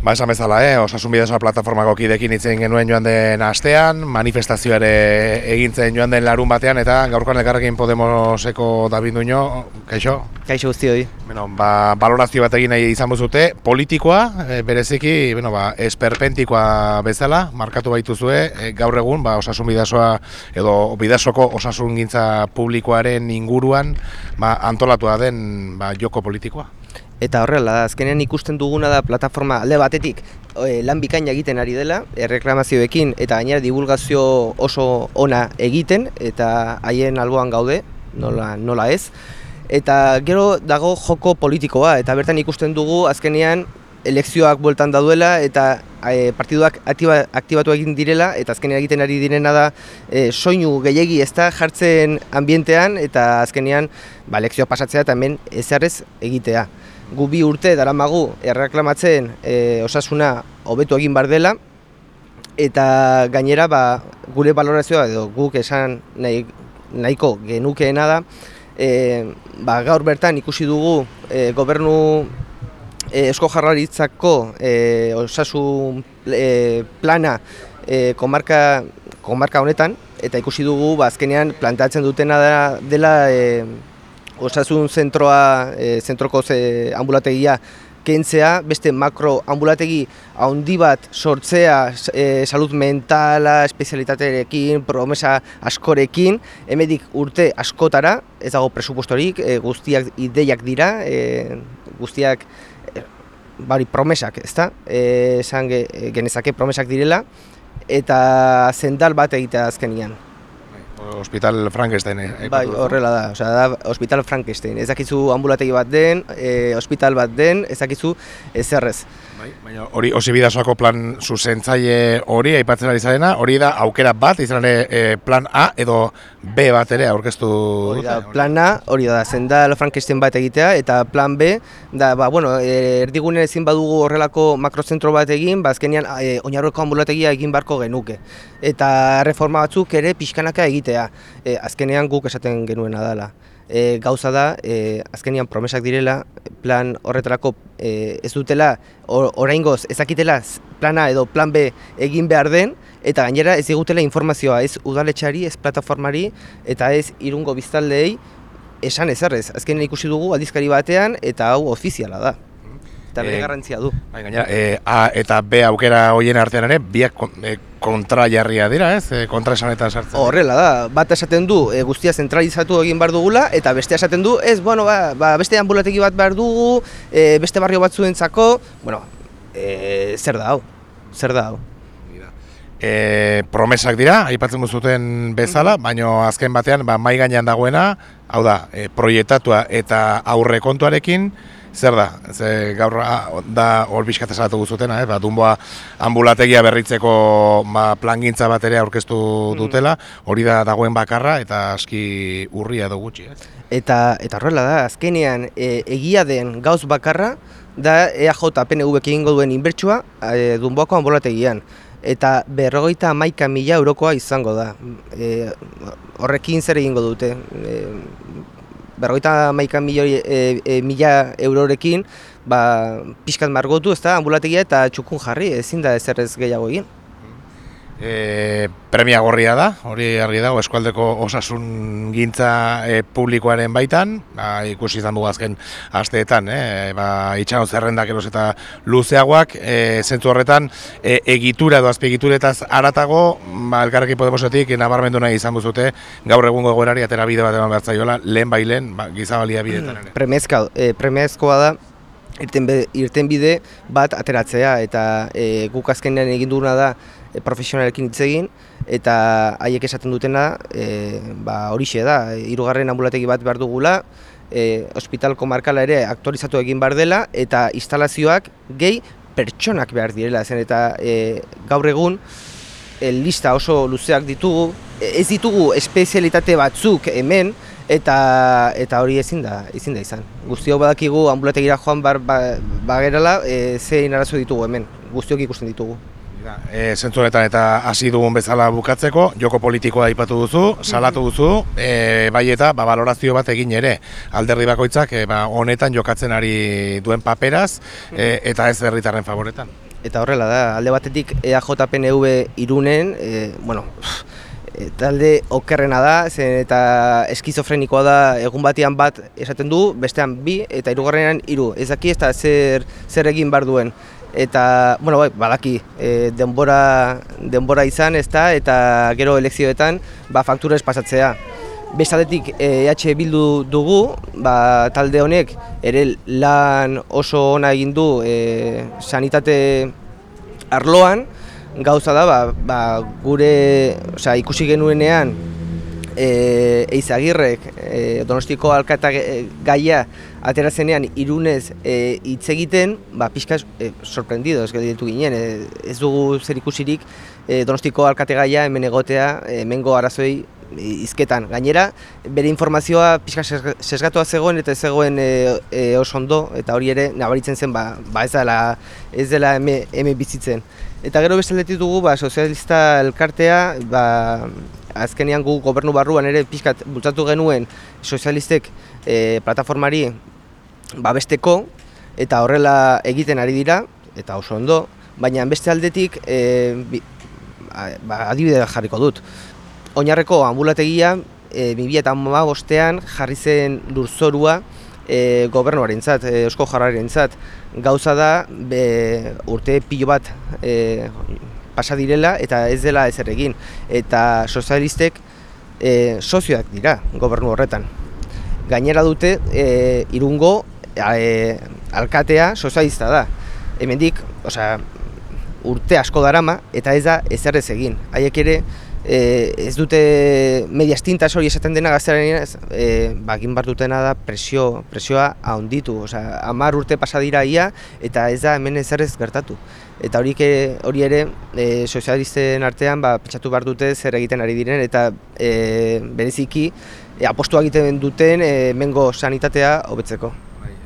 Ba, esan bezala, eh? osasun bidezoa plataformako kidekin itzen genuen joan den astean, manifestazioare egintzen joan den larun batean, eta gaurkoan elkarrekin Podemoseko David Nuño, kaixo? Kaixo guzti hori. Bueno, ba, balorazio bat egin nahi izan buzute, politikoa, e, bereziki, bueno, ba, esperpentikoa bezala, markatu baituzue, e, gaur egun, ba, osasun bidezoa, edo bidezoko osasun gintza publikoaren inguruan, ba, antolatua den ba, joko politikoa. Eta horrela da, azkenean ikusten duguna da plataforma alde batetik e, lan bikaina egiten ari dela, erreklamazioekin eta gainera divulgazio oso ona egiten eta haien alboan gaude, nola, nola ez. Eta gero dago joko politikoa eta bertan ikusten dugu azkenean elekzioak bueltan dauela eta e, partiduak aktiba, aktibatu egin direla eta azkenean egiten ari direna da e, soinu gehiegi ez da jartzen ambientean eta azkenean ba, elekzioa pasatzea eta hemen ezarrez egitea gu bi urte daramagu erreklamatzen e, osasuna hobetu egin bar dela. Eta gainera ba, gure balorazioa edo guk esan nahi, nahiko genukeena da e, ba, gaur bertan ikusi dugu e, gobernu e, esko jarraritzako e, osasun e, plana e, komarka, komarka honetan. Eta ikusi dugu ba, azkenean plantatzen dutena da, dela e, osasun zentroa, e, zentroko ze ambulategia kentzea, beste makro ambulategi handi bat sortzea e, salud mentala, espezialitaterekin, promesa askorekin, emedik urte askotara, ez dago presupuestorik, e, guztiak ideiak dira, e, guztiak e, bari promesak, ezta? Eh, esan genezake promesak direla eta zendal bat egitea azkenian. Hospital Frankenstein. Eh, bai, horrela da, osea, da Hospital Frankenstein. Ez dakizu ambulategi bat den, e, hospital bat den, ez dakizu ezerrez. Bai, baina hori osi bidasoako plan zuzentzaile hori aipatzen ari zarena, hori da aukera bat izan ere e, plan A edo B bat ere aurkeztu hori da, plan A, hori da, zen da Frankenstein bat egitea eta plan B da, ba, bueno, e, erdigunen ezin badugu horrelako makrozentro bat egin, ba, azkenean e, oinarroko ambulategia egin barko genuke. Eta reforma batzuk ere pixkanaka egitea, e, azkenean guk esaten genuena dela e, gauza da, e, azkenian promesak direla, plan horretarako e, ez dutela, oraingoz ezakitela plana edo plan B egin behar den, eta gainera ez digutela informazioa, ez udaletxari, ez plataformari, eta ez irungo biztaldeei, esan ezarrez. Azkenean ikusi dugu aldizkari batean, eta hau ofiziala da eta bere eh, garrantzia du. Bai, gainera, e, A eta B aukera hoien artean ere, biak e, kontra jarria dira, ez? E, kontra esan eta sartzen. Horrela da, bat esaten du e, guztia zentralizatu egin behar dugula, eta beste esaten du, ez, bueno, ba, ba, beste ambulategi bat behar dugu, e, beste barrio bat zuentzako, bueno, e, zer da hau, zer da hau. E, promesak dira, aipatzen zuten bezala, baino azken batean ba, mai gainean dagoena, hau da, e, proiektatua eta aurre kontuarekin, zer da? Ze gaur ah, da hor bizkat esatu guztutena, eh? ba, dunboa ambulategia berritzeko ba, plangintza bat ere aurkeztu mm. dutela, hori da dagoen bakarra eta aski urria edo gutxi. Eh? Eta, eta horrela da, azkenean e, egia den gauz bakarra, da EAJ PNV egingo duen inbertsua e, dunboako ambulategian eta berrogeita maika mila eurokoa izango da. E, horrekin zer egingo dute. E, berrogeita maika milioi, e, e, mila eurorekin, ba, pixkat margotu, ez da, ambulategia eta txukun jarri, ezin da ezerrez gehiago egin. E, premia gorria da, hori argi dago eskualdeko osasun gintza e, publikoaren baitan, ba, ikusi izan dugu azken asteetan, e, ba, itxaron zerrendak eros eta luzeagoak, e, zentzu horretan, e, egitura edo azpiegituretaz aratago, ba, elkarrekin Podemosetik nabarmendu nahi izan buzute, gaur egungo goberari atera bide bat eman behartzaiola, lehen bailen, ba, gizabalia bidetan ere. Premiazkoa e, da, irten bide bat ateratzea, eta e, guk azkenean egin duguna da, profesionalekin hitz egin eta haiek esaten dutena e, ba horixe da hirugarren ambulategi bat behar dugula e, hospital komarkala ere aktualizatu egin behar dela eta instalazioak gehi pertsonak behar direla zen eta e, gaur egun e, lista oso luzeak ditugu. Ez ditugu espezialitate batzuk hemen eta eta hori ezin da ezin da izan. Guztiok badakigu ambulategira joan bar ba, bagerala e, zein arazo ditugu hemen. Guztiok ikusten ditugu E, Zentzu honetan eta hasi dugun bezala bukatzeko, joko politikoa aipatu duzu, salatu duzu, e, bai eta ba, balorazio bat egin ere, alderdi bakoitzak e, ba, honetan jokatzen ari duen paperaz, e, eta ez herritarren favoretan. Eta horrela da, alde batetik E EAJ-PNV irunen, e, bueno, e, talde okerrena da, zen eta eskizofrenikoa da egun batean bat esaten du, bestean bi eta hirugarrenean hiru. Ez daki ez da zer, zer egin bar duen. Eta, bueno, bai, badaki, e, denbora, denbora izan ez eta gero elekzioetan ba, faktura ez pasatzea. Bestaldetik EH bildu dugu, ba, talde honek ere lan oso ona egin du e, sanitate arloan, gauza da, ba, ba, gure, osea, ikusi genuenean e, Eizagirrek e, Donostiko alkata gaia atera zenean irunez e, hitz egiten, ba, pixka e, sorprendido, ez ditu ginen, e, ez dugu zer ikusirik e, Donostiko alkate gaia hemen egotea, hemengo arazoi izketan. Gainera, bere informazioa pixka sesgatua zegoen eta zegoen e, e, oso ondo, eta hori ere nabaritzen zen, ba, ba ez dela, ez dela hemen bizitzen. Eta gero bestaldetik dugu, ba, sozialista elkartea, ba, azkenean gu gobernu barruan ere pixkat bultzatu genuen sozialistek e, plataformari babesteko eta horrela egiten ari dira eta oso ondo, baina beste aldetik e, bi, ba, adibide jarriko dut. Oinarreko ambulategia e, 2008an jarri zen lurzorua e, gobernuaren zat, e, eusko jarraren zat. Gauza da be, urte pilo bat e, pasa direla eta ez dela ezer egin. Eta sozialistek e, sozioak dira gobernu horretan. Gainera dute e, irungo e, alkatea sozialista da. Hemendik, osea, urte asko darama eta ez da ezer ez egin. Haiek ere e, ez dute media estintas hori esaten dena gaztearen e, bagin bar dutena da presio, presioa ahonditu. Osea, amar urte pasa dira ia eta ez da hemen ezer ez gertatu eta hori hori ere e, sozialisten artean ba pentsatu bar dute zer egiten ari diren eta e, bereziki e, apostu egiten duten e, mengo sanitatea hobetzeko.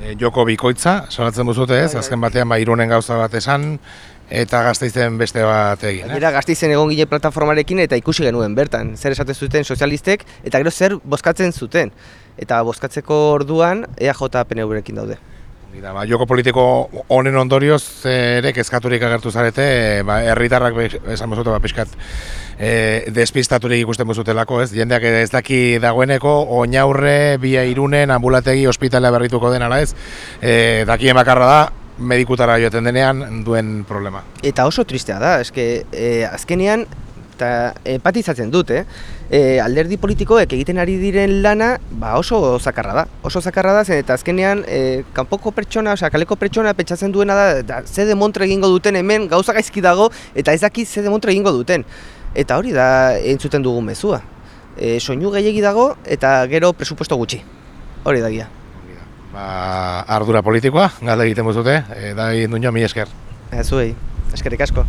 E, joko bikoitza, salatzen buzute ez, bai, bai. azken batean ba irunen gauza bat esan, eta gazteizen beste bat egin. Eh? gazteizen egon gile plataformarekin eta ikusi genuen bertan, zer esaten zuten sozialistek, eta gero zer bozkatzen zuten. Eta bozkatzeko orduan EAJ PNV-rekin daude. Ida, ba, joko politiko honen ondorioz ere kezkaturik agertu zarete, ba, herritarrak esan bozute, ba, pixkat e, despistaturik ikusten bozutelako, ez? Jendeak ez daki dagoeneko, oinaurre, bia irunen, ambulategi, ospitalea berrituko den, ala ez? E, dakien bakarra da, medikutara joaten denean duen problema. Eta oso tristea da, eske, e, azkenean, eta empatizatzen dut, eh? E, alderdi politikoek egiten ari diren lana ba oso zakarra da. Oso zakarra da zen eta azkenean e, kanpoko pertsona, osea kaleko pertsona pentsatzen duena da, da ze demontre egingo duten hemen gauza gaizki dago eta ez daki ze demontre egingo duten. Eta hori da entzuten dugu mezua. E, soinu gehiegi dago eta gero presupuesto gutxi. Hori da gia. Ba, ardura politikoa, galde egiten buzute, e, da egin mi esker. Ez zuei, eskerrik asko.